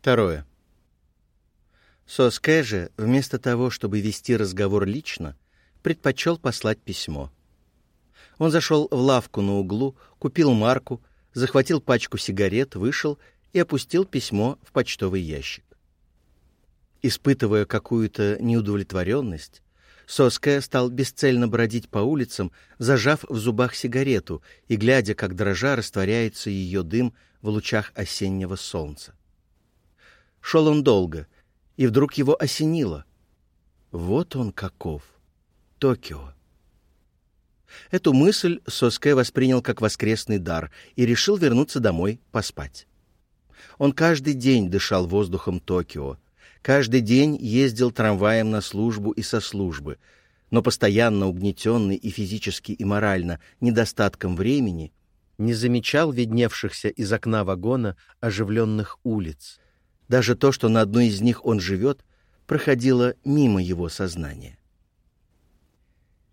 Второе. Соске же, вместо того, чтобы вести разговор лично, предпочел послать письмо. Он зашел в лавку на углу, купил марку, захватил пачку сигарет, вышел и опустил письмо в почтовый ящик. Испытывая какую-то неудовлетворенность, Соске стал бесцельно бродить по улицам, зажав в зубах сигарету и глядя, как дрожа растворяется ее дым в лучах осеннего солнца. Шел он долго, и вдруг его осенило. Вот он каков, Токио. Эту мысль Соске воспринял как воскресный дар и решил вернуться домой поспать. Он каждый день дышал воздухом Токио, Каждый день ездил трамваем на службу и со службы, но постоянно угнетенный и физически, и морально недостатком времени, не замечал видневшихся из окна вагона оживленных улиц. Даже то, что на одной из них он живет, проходило мимо его сознания.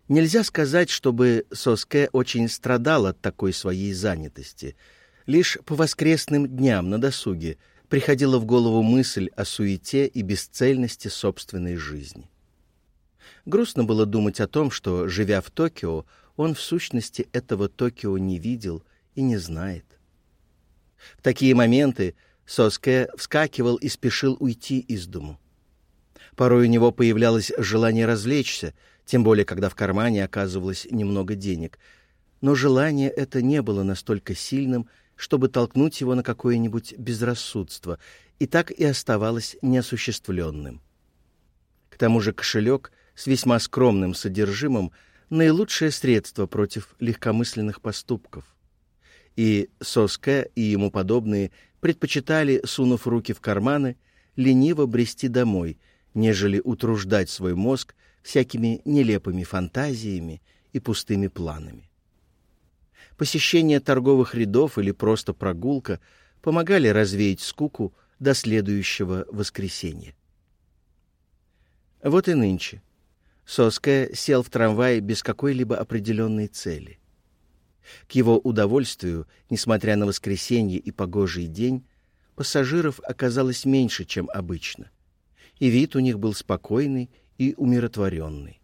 Нельзя сказать, чтобы Соске очень страдал от такой своей занятости. Лишь по воскресным дням на досуге приходила в голову мысль о суете и бесцельности собственной жизни. Грустно было думать о том, что, живя в Токио, он в сущности этого Токио не видел и не знает. В такие моменты Соске вскакивал и спешил уйти из дому. Порой у него появлялось желание развлечься, тем более, когда в кармане оказывалось немного денег. Но желание это не было настолько сильным, чтобы толкнуть его на какое-нибудь безрассудство, и так и оставалось неосуществленным. К тому же кошелек с весьма скромным содержимым — наилучшее средство против легкомысленных поступков. И Соске и ему подобные предпочитали, сунув руки в карманы, лениво брести домой, нежели утруждать свой мозг всякими нелепыми фантазиями и пустыми планами посещение торговых рядов или просто прогулка помогали развеять скуку до следующего воскресенья. Вот и нынче. Соске сел в трамвай без какой-либо определенной цели. К его удовольствию, несмотря на воскресенье и погожий день, пассажиров оказалось меньше, чем обычно, и вид у них был спокойный и умиротворенный.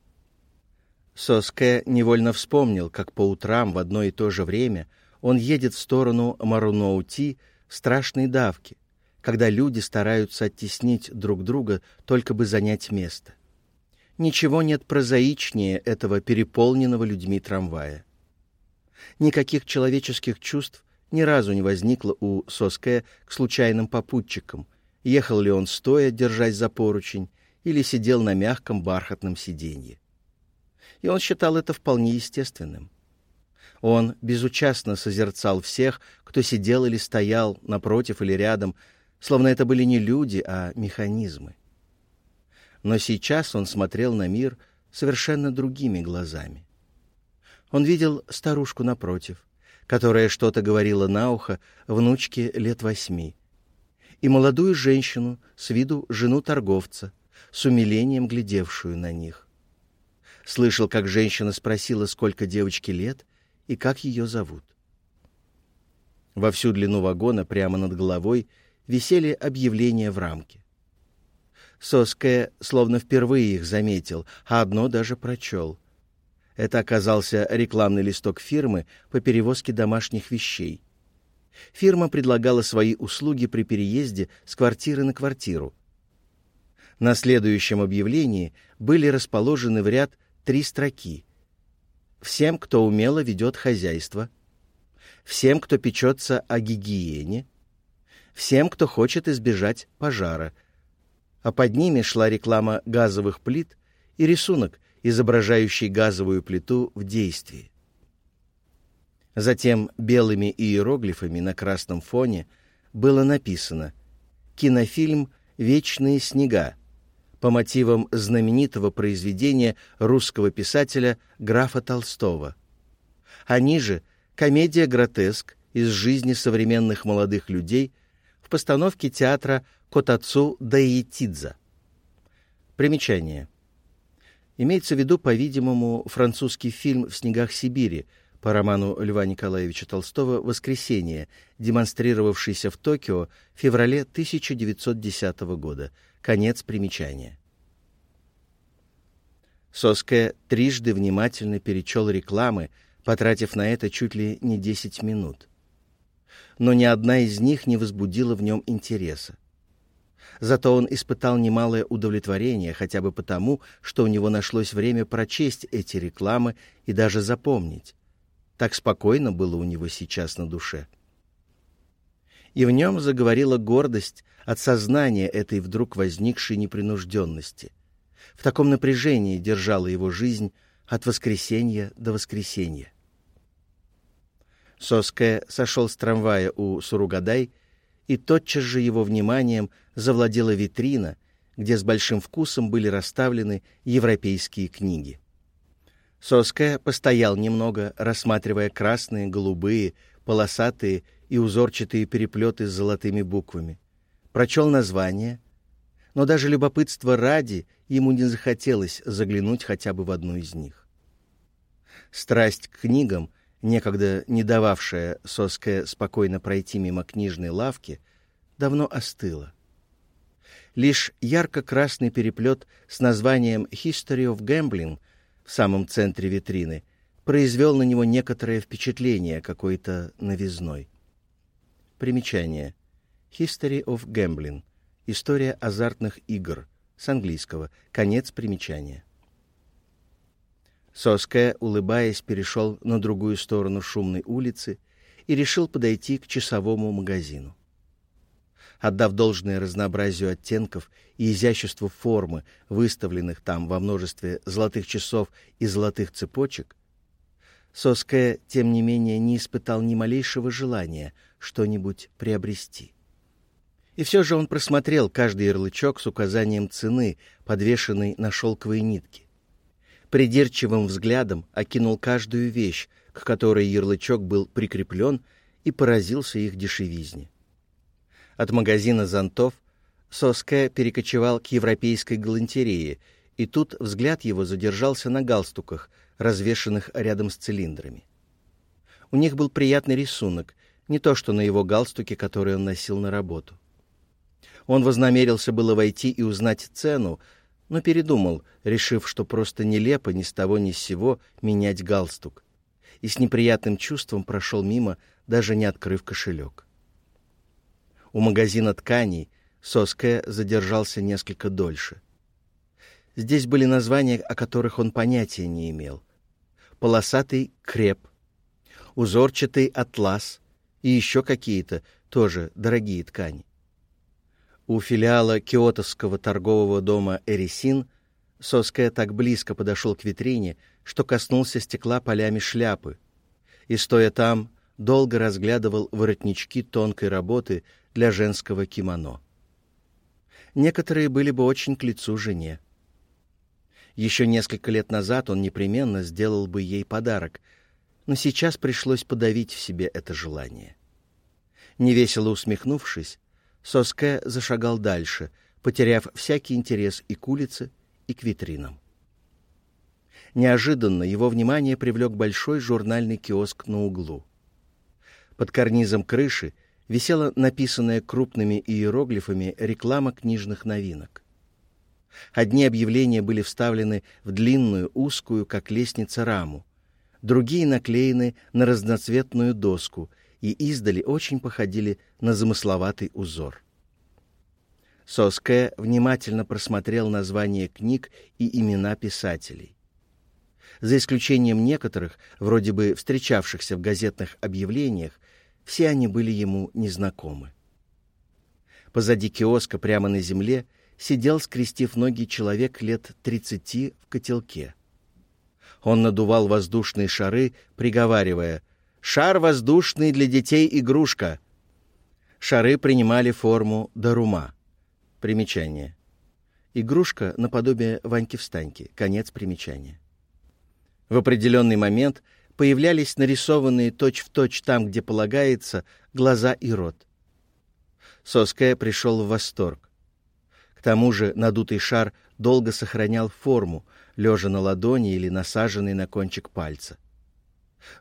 Соске невольно вспомнил, как по утрам в одно и то же время он едет в сторону Маруноути в страшной давке, когда люди стараются оттеснить друг друга, только бы занять место. Ничего нет прозаичнее этого переполненного людьми трамвая. Никаких человеческих чувств ни разу не возникло у Соске к случайным попутчикам, ехал ли он стоя, держась за поручень, или сидел на мягком бархатном сиденье и он считал это вполне естественным. Он безучастно созерцал всех, кто сидел или стоял напротив или рядом, словно это были не люди, а механизмы. Но сейчас он смотрел на мир совершенно другими глазами. Он видел старушку напротив, которая что-то говорила на ухо внучке лет восьми, и молодую женщину, с виду жену торговца, с умилением глядевшую на них. Слышал, как женщина спросила, сколько девочке лет и как ее зовут. Во всю длину вагона прямо над головой висели объявления в рамке. Соске словно впервые их заметил, а одно даже прочел. Это оказался рекламный листок фирмы по перевозке домашних вещей. Фирма предлагала свои услуги при переезде с квартиры на квартиру. На следующем объявлении были расположены в ряд три строки. Всем, кто умело ведет хозяйство, всем, кто печется о гигиене, всем, кто хочет избежать пожара. А под ними шла реклама газовых плит и рисунок, изображающий газовую плиту в действии. Затем белыми иероглифами на красном фоне было написано «Кинофильм «Вечные снега» по мотивам знаменитого произведения русского писателя графа Толстого. А ниже — комедия-гротеск из жизни современных молодых людей в постановке театра Котацу Даитидза. Примечание. Имеется в виду, по-видимому, французский фильм «В снегах Сибири», по роману Льва Николаевича Толстого «Воскресенье», демонстрировавшийся в Токио в феврале 1910 года. Конец примечания. Соске трижды внимательно перечел рекламы, потратив на это чуть ли не 10 минут. Но ни одна из них не возбудила в нем интереса. Зато он испытал немалое удовлетворение хотя бы потому, что у него нашлось время прочесть эти рекламы и даже запомнить. Так спокойно было у него сейчас на душе. И в нем заговорила гордость от сознания этой вдруг возникшей непринужденности. В таком напряжении держала его жизнь от воскресенья до воскресенья. Соске сошел с трамвая у Суругадай, и тотчас же его вниманием завладела витрина, где с большим вкусом были расставлены европейские книги. Соска постоял немного, рассматривая красные, голубые, полосатые и узорчатые переплеты с золотыми буквами. Прочел название, но даже любопытство ради ему не захотелось заглянуть хотя бы в одну из них. Страсть к книгам, некогда не дававшая Соске спокойно пройти мимо книжной лавки, давно остыла. Лишь ярко-красный переплет с названием «History of Gambling» — в самом центре витрины, произвел на него некоторое впечатление какой-то новизной. Примечание. History of Gambling. История азартных игр. С английского. Конец примечания. Соске, улыбаясь, перешел на другую сторону шумной улицы и решил подойти к часовому магазину. Отдав должное разнообразию оттенков и изяществу формы, выставленных там во множестве золотых часов и золотых цепочек, Соске, тем не менее, не испытал ни малейшего желания что-нибудь приобрести. И все же он просмотрел каждый ярлычок с указанием цены, подвешенной на шелковой нитке. Придирчивым взглядом окинул каждую вещь, к которой ярлычок был прикреплен, и поразился их дешевизне. От магазина зонтов Соске перекочевал к европейской галантерее, и тут взгляд его задержался на галстуках, развешанных рядом с цилиндрами. У них был приятный рисунок, не то что на его галстуке, который он носил на работу. Он вознамерился было войти и узнать цену, но передумал, решив, что просто нелепо ни с того ни с сего менять галстук, и с неприятным чувством прошел мимо, даже не открыв кошелек. У магазина тканей Соске задержался несколько дольше. Здесь были названия, о которых он понятия не имел. Полосатый креп, узорчатый атлас и еще какие-то тоже дорогие ткани. У филиала киотовского торгового дома «Эрисин» Соске так близко подошел к витрине, что коснулся стекла полями шляпы, и, стоя там, долго разглядывал воротнички тонкой работы для женского кимоно. Некоторые были бы очень к лицу жене. Еще несколько лет назад он непременно сделал бы ей подарок, но сейчас пришлось подавить в себе это желание. Невесело усмехнувшись, Соске зашагал дальше, потеряв всякий интерес и к улице, и к витринам. Неожиданно его внимание привлек большой журнальный киоск на углу. Под карнизом крыши висела написанная крупными иероглифами реклама книжных новинок. Одни объявления были вставлены в длинную, узкую, как лестница, раму, другие наклеены на разноцветную доску и издали очень походили на замысловатый узор. Соске внимательно просмотрел названия книг и имена писателей. За исключением некоторых, вроде бы встречавшихся в газетных объявлениях, все они были ему незнакомы. Позади киоска прямо на земле сидел, скрестив ноги, человек лет тридцати в котелке. Он надувал воздушные шары, приговаривая «Шар воздушный для детей игрушка!» Шары принимали форму дарума. Примечание. Игрушка наподобие Ваньки-встаньки. Конец примечания. В определенный момент появлялись нарисованные точь-в-точь там, где полагается, глаза и рот. Соская пришел в восторг. К тому же надутый шар долго сохранял форму, лежа на ладони или насаженный на кончик пальца.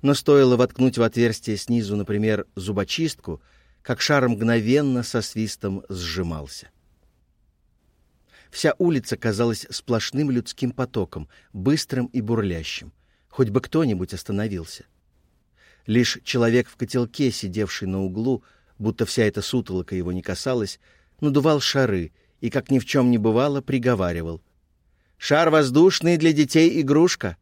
Но стоило воткнуть в отверстие снизу, например, зубочистку, как шар мгновенно со свистом сжимался. Вся улица казалась сплошным людским потоком, быстрым и бурлящим. Хоть бы кто-нибудь остановился. Лишь человек в котелке, сидевший на углу, будто вся эта сутолока его не касалась, надувал шары и, как ни в чем не бывало, приговаривал. «Шар воздушный для детей игрушка!»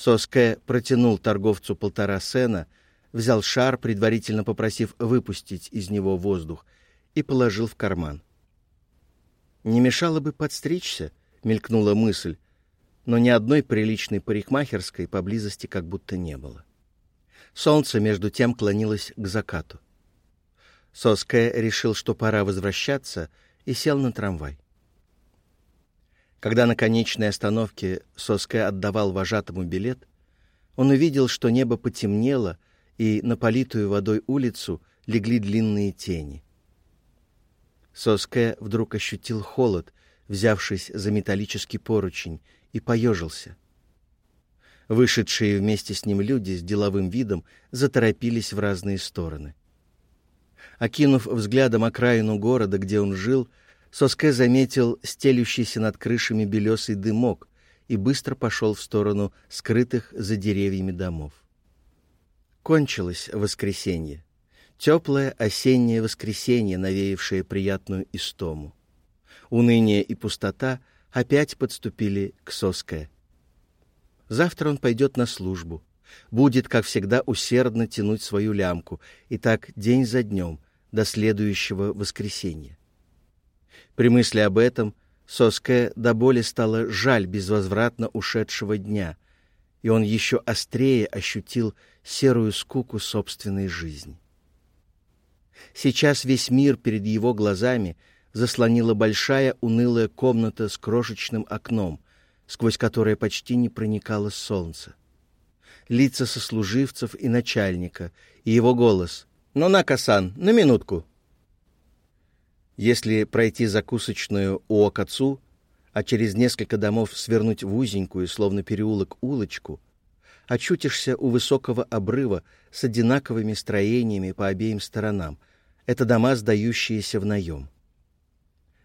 Соске протянул торговцу полтора сена, взял шар, предварительно попросив выпустить из него воздух, и положил в карман. «Не мешало бы подстричься», — мелькнула мысль, но ни одной приличной парикмахерской поблизости как будто не было. Солнце, между тем, клонилось к закату. Соске решил, что пора возвращаться, и сел на трамвай. Когда на конечной остановке Соске отдавал вожатому билет, он увидел, что небо потемнело, и на политую водой улицу легли длинные тени. Соске вдруг ощутил холод, взявшись за металлический поручень, и поежился. Вышедшие вместе с ним люди с деловым видом заторопились в разные стороны. Окинув взглядом окраину города, где он жил, Соске заметил стелющийся над крышами белесый дымок и быстро пошел в сторону скрытых за деревьями домов. Кончилось воскресенье. Теплое осеннее воскресенье, навеявшее приятную истому. Уныние и пустота опять подступили к Соске. Завтра он пойдет на службу. Будет, как всегда, усердно тянуть свою лямку, и так день за днем, до следующего воскресенья. При мысли об этом Соске до боли стало жаль безвозвратно ушедшего дня, и он еще острее ощутил серую скуку собственной жизни. Сейчас весь мир перед его глазами заслонила большая унылая комната с крошечным окном, сквозь которое почти не проникало солнце. Лица сослуживцев и начальника, и его голос. «Ну на, Касан, на минутку!» Если пройти закусочную у Окацу, а через несколько домов свернуть в узенькую, словно переулок, улочку, очутишься у высокого обрыва с одинаковыми строениями по обеим сторонам. Это дома, сдающиеся в наем.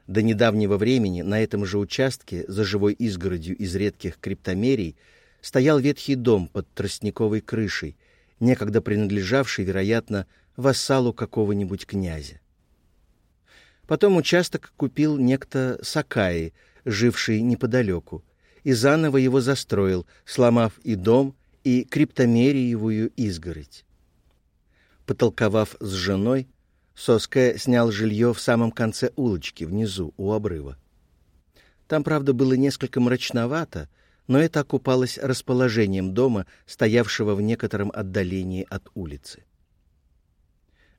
До недавнего времени на этом же участке, за живой изгородью из редких криптомерий, стоял ветхий дом под тростниковой крышей, некогда принадлежавший, вероятно, вассалу какого-нибудь князя. Потом участок купил некто Сакаи, живший неподалеку, и заново его застроил, сломав и дом, и криптомериевую изгородь. Потолковав с женой, Соске снял жилье в самом конце улочки, внизу, у обрыва. Там, правда, было несколько мрачновато, но это окупалось расположением дома, стоявшего в некотором отдалении от улицы.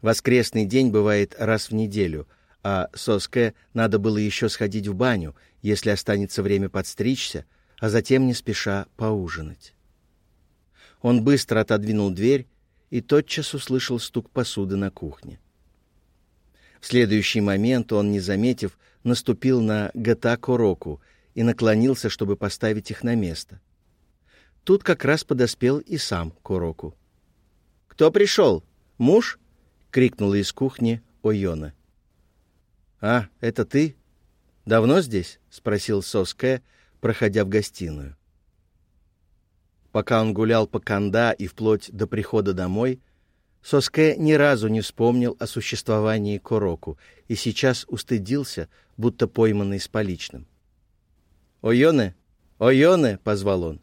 Воскресный день бывает раз в неделю, а Соске надо было еще сходить в баню, если останется время подстричься, а затем не спеша поужинать. Он быстро отодвинул дверь и тотчас услышал стук посуды на кухне. В следующий момент он, не заметив, наступил на Гата Короку и наклонился, чтобы поставить их на место. Тут как раз подоспел и сам Короку. «Кто пришел? Муж?» — крикнула из кухни Ойона. «А, это ты? Давно здесь?» — спросил Соске, проходя в гостиную. Пока он гулял по Канда и вплоть до прихода домой, Соске ни разу не вспомнил о существовании Короку и сейчас устыдился, будто пойманный с поличным. «Ойоне! Ойоне!» — позвал он.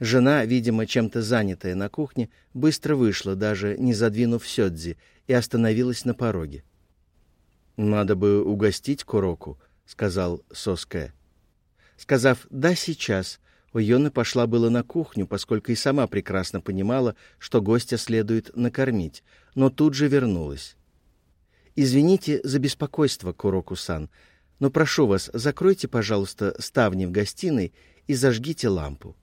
Жена, видимо, чем-то занятая на кухне, быстро вышла, даже не задвинув сёдзи, и остановилась на пороге. — «Надо бы угостить Куроку», — сказал Соске. Сказав «да, сейчас», Уйона пошла было на кухню, поскольку и сама прекрасно понимала, что гостя следует накормить, но тут же вернулась. «Извините за беспокойство, Куроку-сан, но прошу вас, закройте, пожалуйста, ставни в гостиной и зажгите лампу.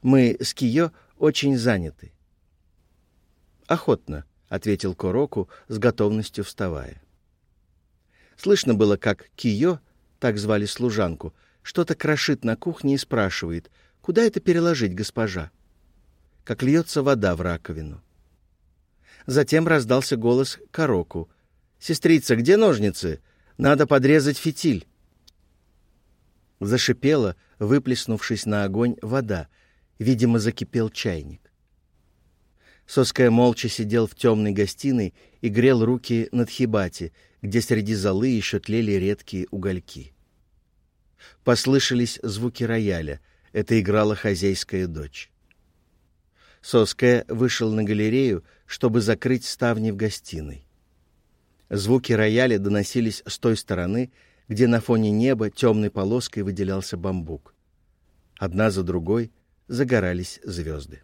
Мы с Кио очень заняты». «Охотно», — ответил Куроку с готовностью вставая. Слышно было, как Кио, так звали служанку, что-то крошит на кухне и спрашивает, куда это переложить, госпожа. как льется вода в раковину. Затем раздался голос Кароку. «Сестрица, где ножницы? Надо подрезать фитиль». Зашипела, выплеснувшись на огонь, вода. Видимо, закипел чайник. Соская молча сидел в темной гостиной и грел руки над хибати, где среди золы еще тлели редкие угольки. Послышались звуки рояля. Это играла хозяйская дочь. Соская вышел на галерею, чтобы закрыть ставни в гостиной. Звуки рояля доносились с той стороны, где на фоне неба темной полоской выделялся бамбук. Одна за другой загорались звезды.